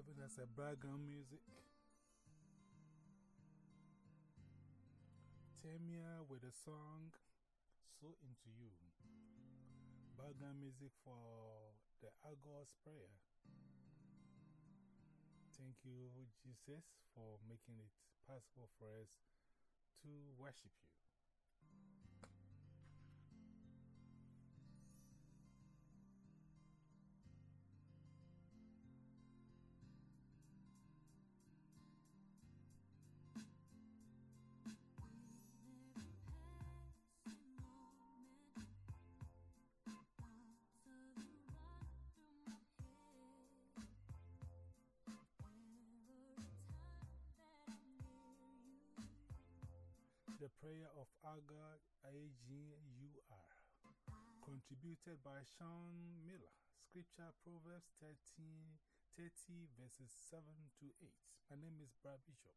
serving as a background music. Tamia with the song So Into You. Background music for the Argos prayer. Thank you, Jesus, for making it possible for us to worship you. The prayer of Agur, A-G-U-R. Contributed by Sean Miller. Scripture Proverbs 13, 30 verses 7 to 8. My name is Brad Bishop.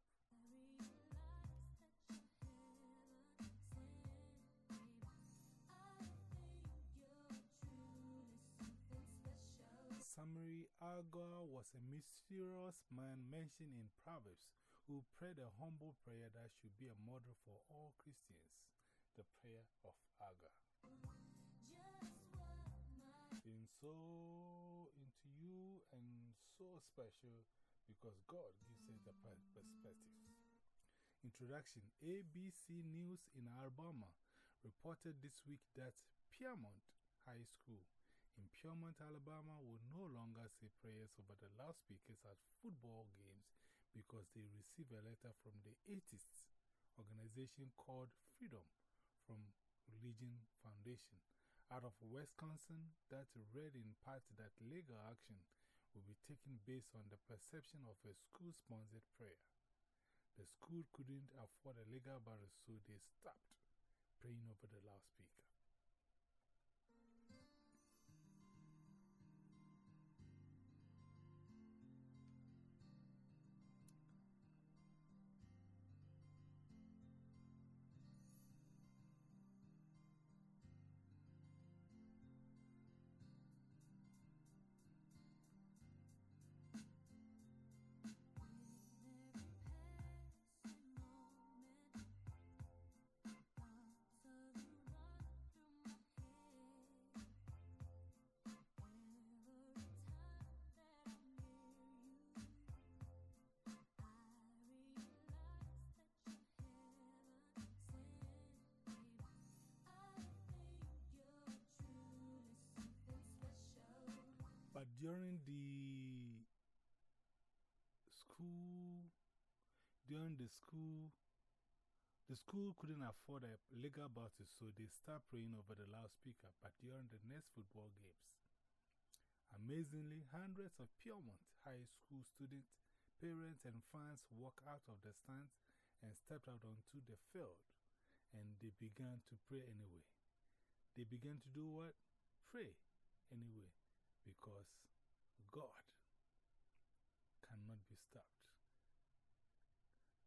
Summary Agur was a mysterious man mentioned in Proverbs who prayed a humble prayer that should be a model for all Christians the prayer of Agur. In so into you and so special because God gives us the perspective. Introduction ABC News in Alabama reported this week that Piedmont High School in Piedmont, Alabama will no longer say prayers over the loudspeakers at football games because they received a letter from the atheist organization called Freedom from Religion Foundation out of Wisconsin that read in part that legal action will be taken based on the perception of a school sponsored prayer. The school couldn't afford a legal battle, so they stopped praying over the loudspeaker. During the school, during the school, the school couldn't afford a legal battle, so they stopped praying over the loudspeaker. But during the next football games, amazingly, hundreds of Piedmont High School students, parents, and fans walked out of the stands and stepped out onto the field, and they began to pray anyway. They began to do what? Pray anyway because God cannot be stopped.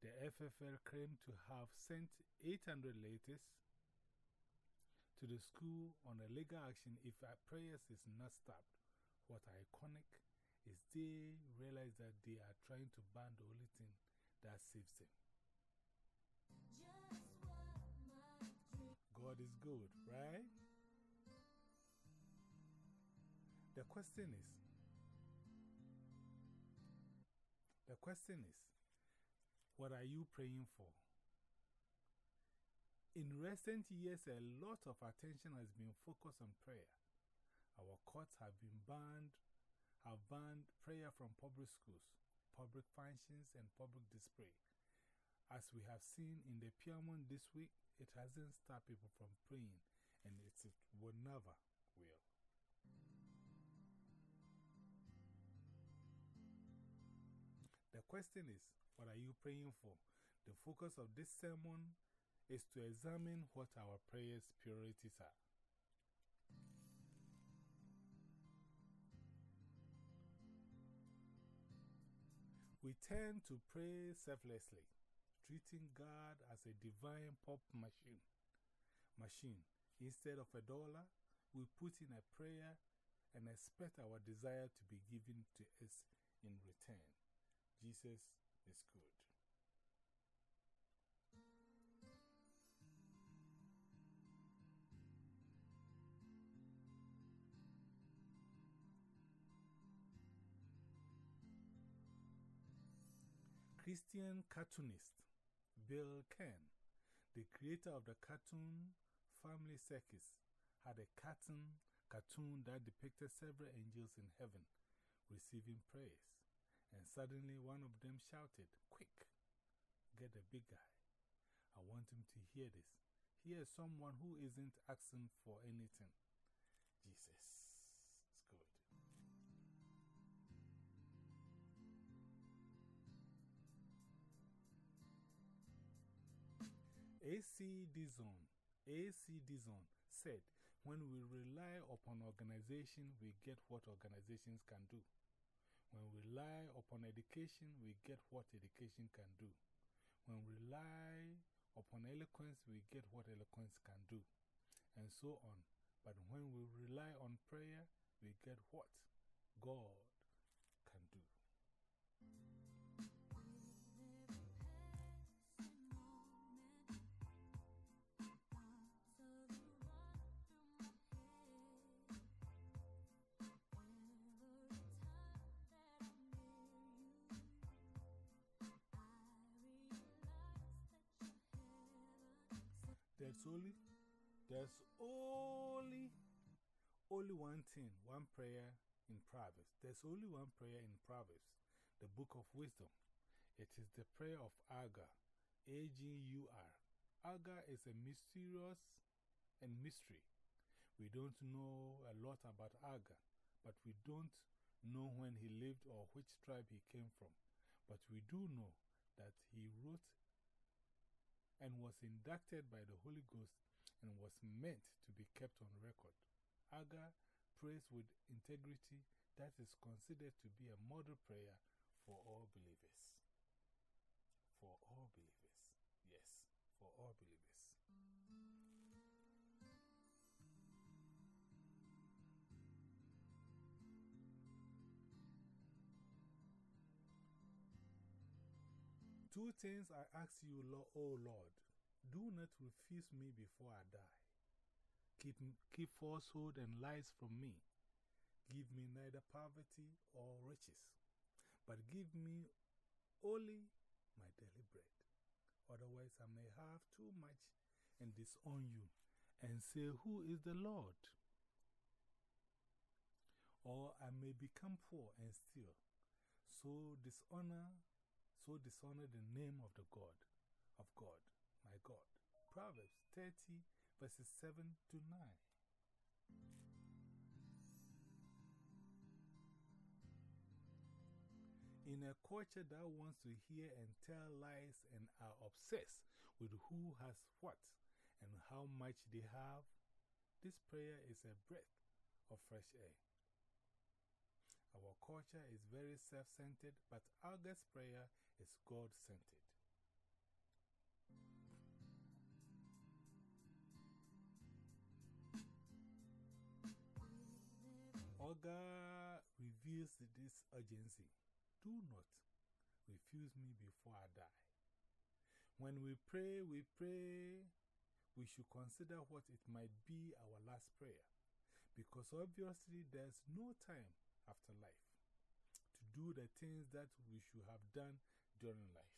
The FFL claimed to have sent 800 letters to the school on a legal action if our prayers is not stopped. What iconic is they realize that they are trying to ban the only thing that saves them. God is good, right? The question is, the question is, what are you praying for? In recent years, a lot of attention has been focused on prayer. Our courts have been banned, have banned prayer from public schools, public functions, and public display. As we have seen in the Piedmont this week, it hasn't stopped people from praying, and it will never will. Question is, what are you praying for? The focus of this sermon is to examine what our prayers' priorities are. We tend to pray selflessly, treating God as a divine pop machine. machine. Instead of a dollar, we put in a prayer and expect our desire to be given to us in return. Jesus is good. Christian cartoonist Bil Keane, the creator of the cartoon Family Circus, had a cartoon, cartoon that depicted several angels in heaven receiving praise. And suddenly one of them shouted, Quick, get the big guy. I want him to hear this. Here is someone who isn't asking for anything. Jesus is good. AC Dixon, AC Dixon said, When we rely upon organization, we get what organizations can do. When we rely upon education, we get what education can do. When we rely upon eloquence, we get what eloquence can do. And so on. But when we rely on prayer, we get what God There's only, there's only, only one thing, one prayer in Proverbs. There's only one prayer in Proverbs, the book of wisdom. It is the prayer of Agur, A G U R. Agur is a mysterious and mystery. We don't know a lot about Agur, but we don't know when he lived or which tribe he came from. But we do know that he wrote and was inducted by the Holy Ghost and was meant to be kept on record. Agur prays with integrity that is considered to be a model prayer for all believers. Two things I ask you, Lord, O Lord. Do not refuse me before I die. Keep, keep falsehood and lies from me. Give me neither poverty or riches, but give me only my daily bread. Otherwise, I may have too much and disown you and say, Who is the Lord? Or I may become poor and steal, so dishonor, so dishonor the name of the God, of God, my God. Proverbs 30, verses 7 to 9. In a culture that wants to hear and tell lies and are obsessed with who has what and how much they have, this prayer is a breath of fresh air. Our culture is very self centered, but Agur's prayer is God centered. Agur reveals this urgency. Do not refuse me before I die. When we pray, we pray, we should consider what it might be our last prayer. Because obviously, there's no time after life to do the things that we should have done during life.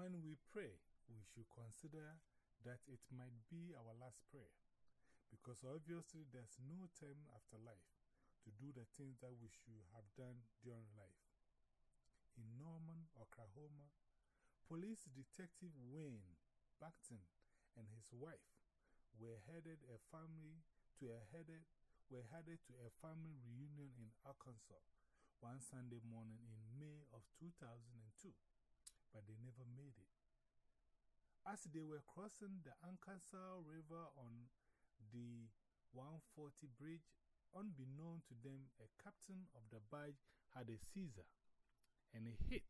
When we pray, we should consider that it might be our last prayer. Because obviously, there's no time after life to do the things that we should have done during life. In Norman, Oklahoma, police detective Wayne Backton and his wife were headed a family to a headed, were headed to a family reunion in Arkansas one Sunday morning in May of 2002, but they never made it. As they were crossing the Arkansas River on the 140 bridge, unbeknown to them, a captain of the barge had a Caesar and he hit.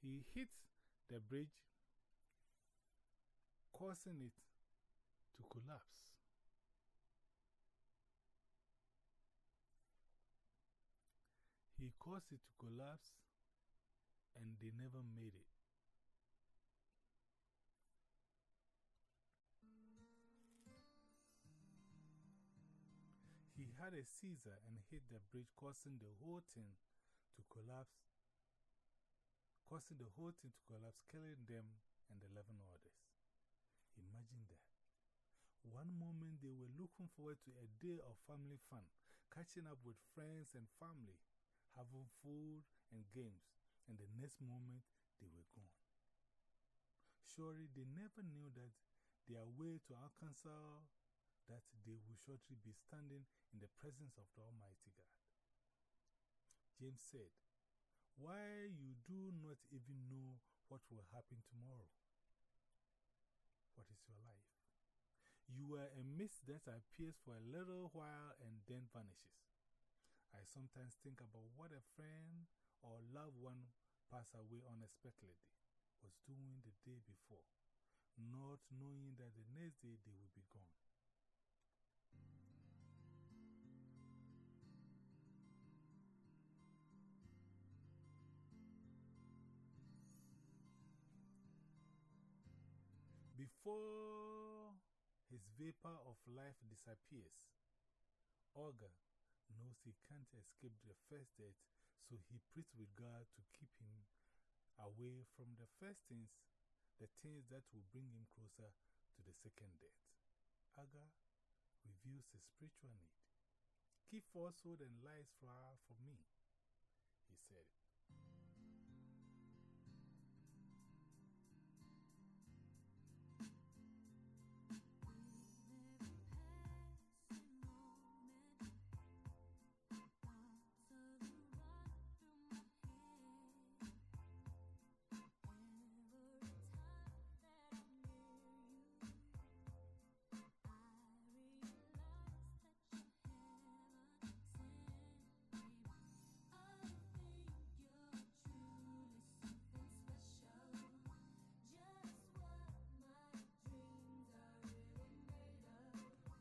He hit the bridge, causing it to collapse. He caused it to collapse and they never made it. He had a seizure and hit the bridge, causing the whole thing to collapse, causing the whole thing to collapse, killing them and 11 others. Imagine that. One moment they were looking forward to a day of family fun, catching up with friends and family, having food and games, and the next moment they were gone. Surely they never knew that their way to Arkansas that they would shortly be standing in the presence of the Almighty God. James said, Why you do not even know what will happen tomorrow? What is your life? You are a mist that appears for a little while and then vanishes. I sometimes think about what a friend or loved one passed away unexpectedly was doing the day before, not knowing that the next day they will be gone. Before his vapor of life disappears, Olga knows he can't escape the first death, so he prays with God to keep him away from the first things, the things that will bring him closer to the second death. Agur reveals his spiritual need. Keep falsehood and lies far from me,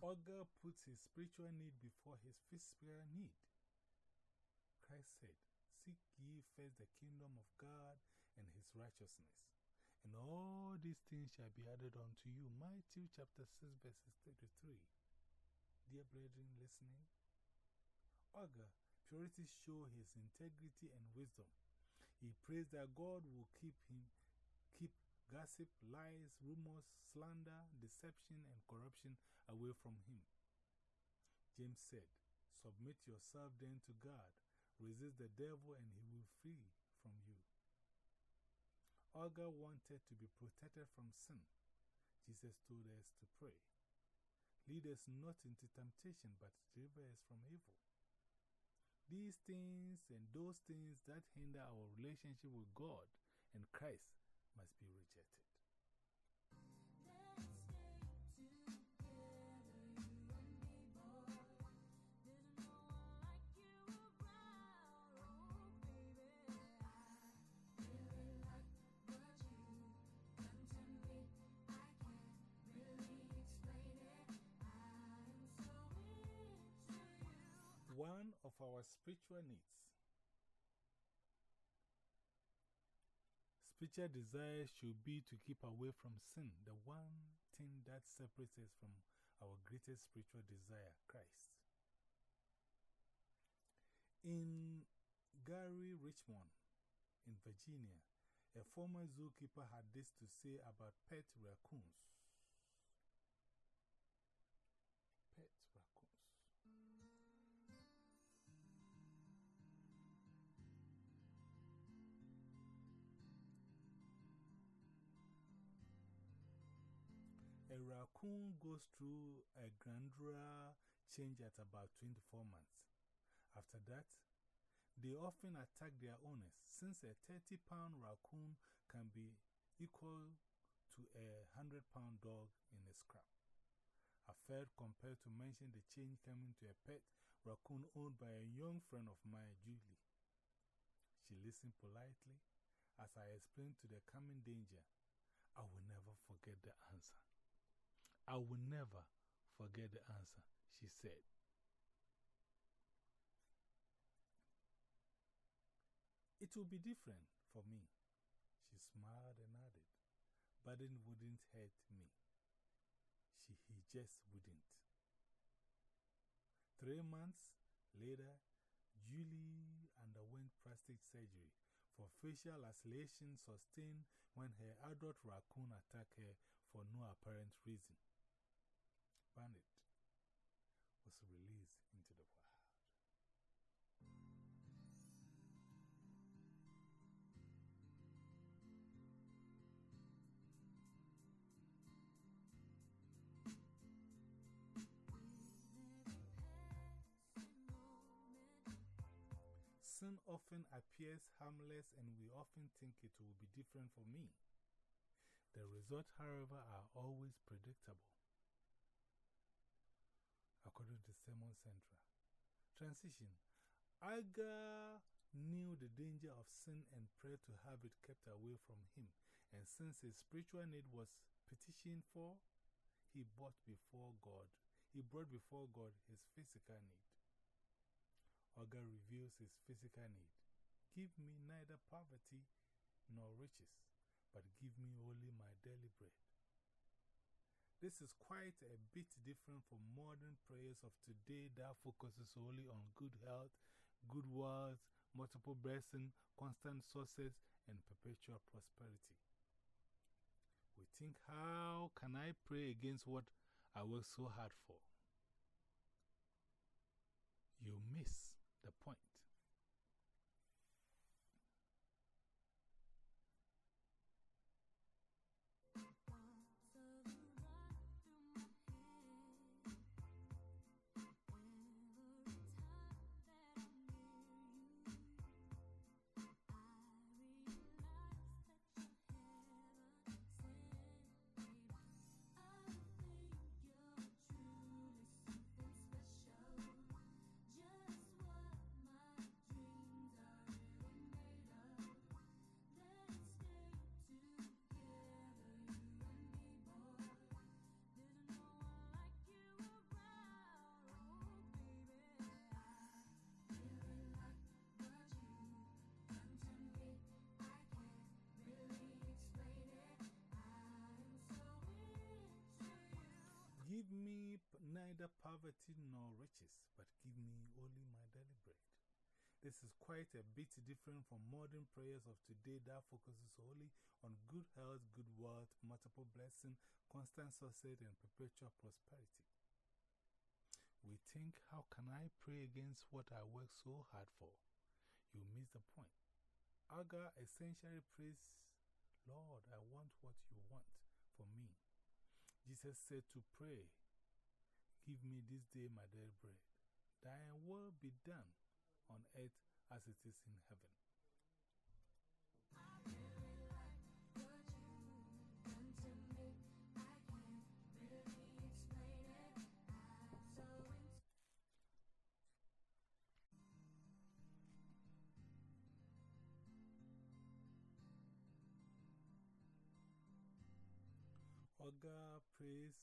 Olga puts his spiritual need before his physical need. Christ said, Seek ye first the kingdom of God and his righteousness, and all these things shall be added unto you. Matthew chapter 6, verses 33. Dear brethren, listening, Olga, purity show his integrity and wisdom. He prays that God will keep him, keep gossip, lies, rumors, slander, deception, and corruption away from him. James said, Submit yourself then to God, resist the devil, and he will flee from you. Olga wanted to be protected from sin. Jesus told us to pray. Lead us not into temptation, but deliver us from evil. These things and those things that hinder our relationship with God and Christ must be rejected. One of our spiritual needs. Spiritual desire should be to keep away from sin, the one thing that separates us from our greatest spiritual desire, Christ. In Gary Richmond, in Virginia, a former zookeeper had this to say about pet raccoons. A raccoon goes through a glandular change at about 24 months. After that, they often attack their owners since a 30 pound raccoon can be equal to a 100 pound dog in a scrap. I felt compelled to mention the change coming to a pet raccoon owned by a young friend of mine, Julie. She listened politely as I explained to the coming danger. I will never forget the answer. I will never forget the answer, she said. It will be different for me. She smiled and nodded. but it wouldn't hurt me. She, he just wouldn't. Three months later, Julie underwent plastic surgery for facial isolation sustained when her adult raccoon attacked her for no apparent reason. Bandit was released into the wild. Sin often appears harmless, and we often think it will be different for me. The results, however, are always predictable. According to Sermon Central. Transition Agur knew the danger of sin and prayed to have it kept away from him. And since his spiritual need was petitioned for, he brought before God. He brought before God his physical need. Agur reveals his physical need. Give me neither poverty nor riches, but give me only my daily bread. This is quite a bit different from modern prayers of today that focuses only on good health, good words, multiple blessings, constant sources, and perpetual prosperity. We think, how can I pray against what I work so hard for? You miss the point. Me neither poverty nor riches, but give me only my daily bread. This is quite a bit different from modern prayers of today that focuses only on good health, good wealth, multiple blessing, constant success, and perpetual prosperity. We think, how can I pray against what I work so hard for? You miss the point. Agur essentially prays, Lord, I want what you want for me. Jesus said to pray, Give me this day my daily bread. Thy will be done on earth as it is in heaven. Agur prays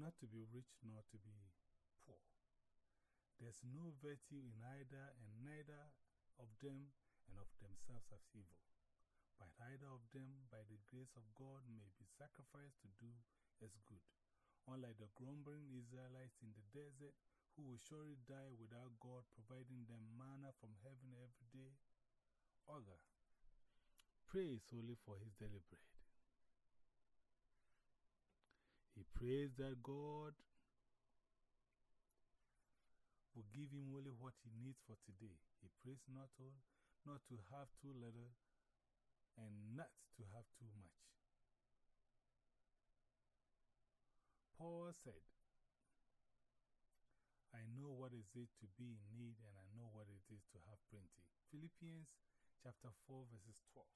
not to be rich nor to be poor. There's no virtue in either, and neither of them and of themselves as evil. But either of them, by the grace of God, may be sacrificed to do as good. Unlike the grumbling Israelites in the desert, who will surely die without God providing them manna from heaven every day. other. prays only for his daily bread. He prays that God will give him only what he needs for today. He prays not to, not to have too little and not to have too much. Paul said, I know what is it to be in need, and I know what it is to have plenty. Philippians chapter 4, verses 12.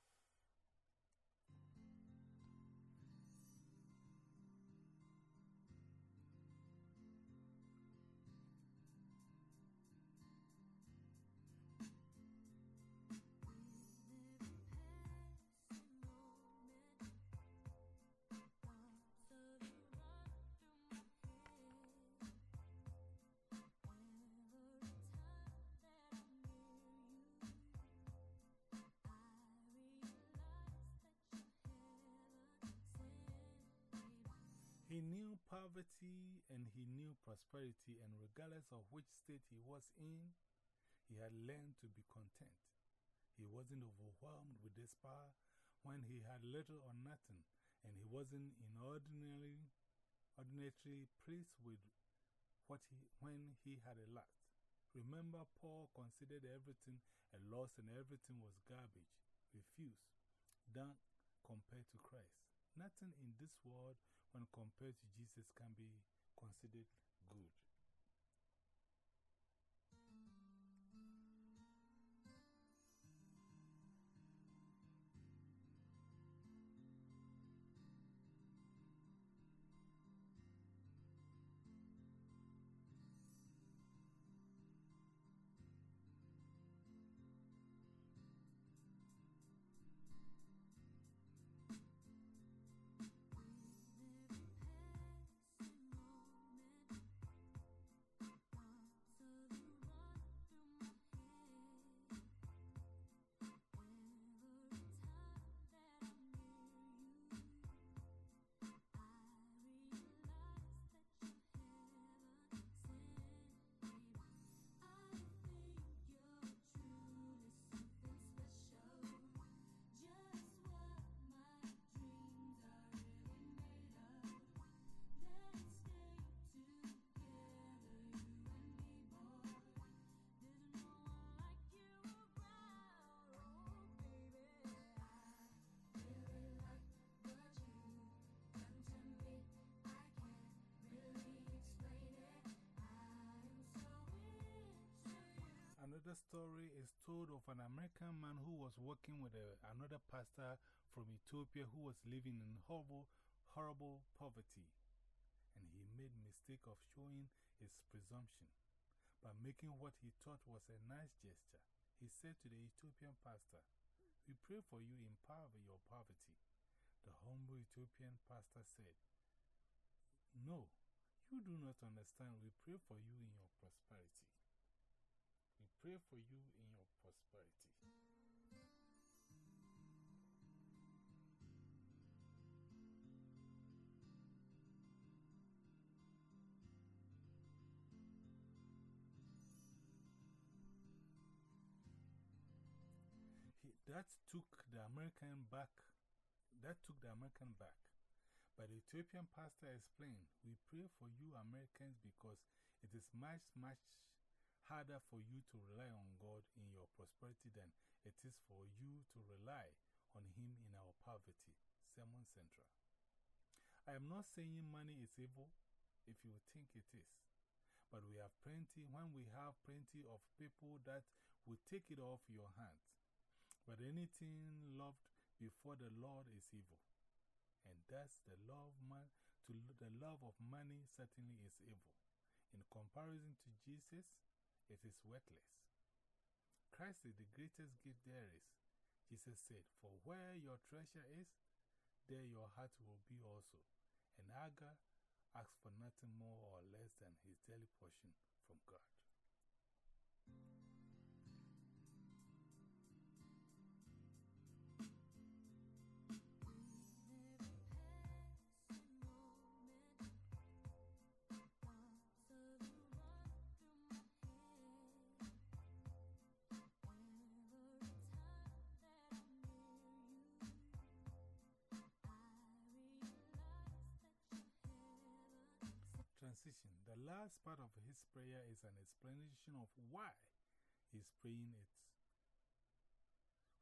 He knew poverty and he knew prosperity, and regardless of which state he was in, he had learned to be content. He wasn't overwhelmed with despair when he had little or nothing, and he wasn't inordinately ordinarily pleased with what he, when he had a lot. Remember, Paul considered everything a loss and everything was garbage, refuse, done compared to Christ. Nothing in this world when compared to Jesus can be considered good. Another story is told of an American man who was working with a, another pastor from Ethiopia who was living in horrible, horrible poverty. And he made mistake of showing his presumption by making what he thought was a nice gesture. He said to the Ethiopian pastor, We pray for you in power your poverty. The humble Ethiopian pastor said, No, you do not understand. We pray for you in your prosperity. Pray for you in your prosperity. That took the American back. That took the American back. But the Ethiopian pastor explained, We pray for you Americans because it is much, much harder for you to rely on God in your prosperity than it is for you to rely on Him in our poverty. Sermon Central. I am not saying money is evil if you think it is, but we have plenty when we have plenty of people that will take it off your hands. But anything loved before the Lord is evil. And thus the love, man, to the love of money certainly is evil. In comparison to Jesus, it is worthless. Christ is the greatest gift there is. Jesus said, For where your treasure is, there your heart will be also. And Agur asks for nothing more or less than his daily portion from God. The last part of his prayer is an explanation of why he's praying it,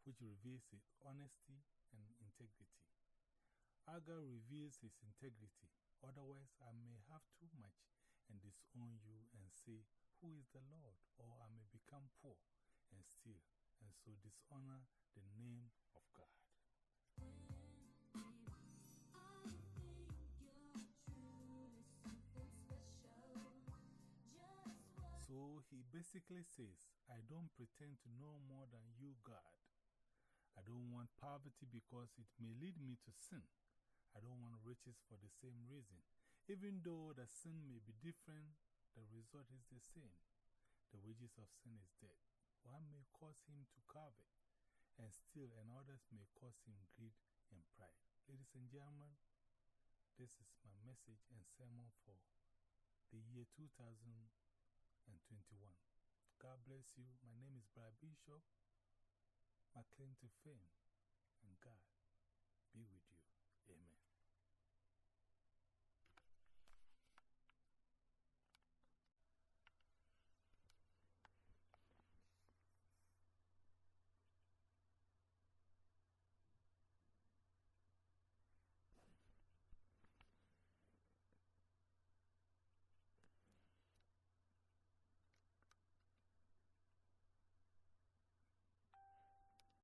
which reveals his honesty and integrity. Agur reveals his integrity, otherwise, I may have too much and disown you and say, Who is the Lord? Or I may become poor and steal, and so dishonor the name of God. He basically says, I don't pretend to know more than you, God. I don't want poverty because it may lead me to sin. I don't want riches for the same reason. Even though the sin may be different, the result is the same. The wages of sin is death. One may cause him to covet and steal, and others may cause him greed and pride. Ladies and gentlemen, this is my message and sermon for the year 2021. God bless you. My name is Brad Bishop. My claim to fame